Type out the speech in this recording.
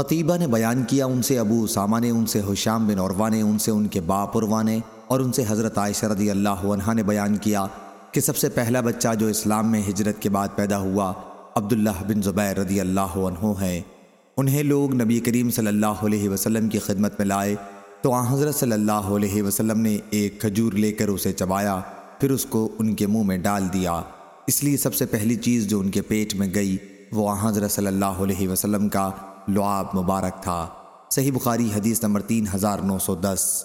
قطیبہ نے بیان کیا ان سے، ابو اسامہ نے، ان سے، حشام بن عروہ نے، ان سے، ان کے باپ عروہ نے اور ان سے حضرت عائشہ رضی اللہ عنہ نے بیان کیا کہ سب سے پہلا بچہ جو اسلام میں ہجرت کے بعد پیدا ہوا عبداللہ بن زبیر رضی اللہ عنہ ہے انہیں لوگ نبی کریم صلی اللہ علیہ وسلم کی خدمت میں لائے تو آن حضرت صلی اللہ علیہ وسلم نے ایک کھجور لے کر اسے چبایا، پھر اس کو ان کے منہ میں ڈال دیا۔ اس لیے سب سے پہلی چیز جو ان کے پیٹ میں گئی وہ حضر حضرت صلی اللہ علیہ وسلم کا لعاب مبارک تھا۔ صحیح بخاری حدیث نمبر تین ہزار نو سو دس۔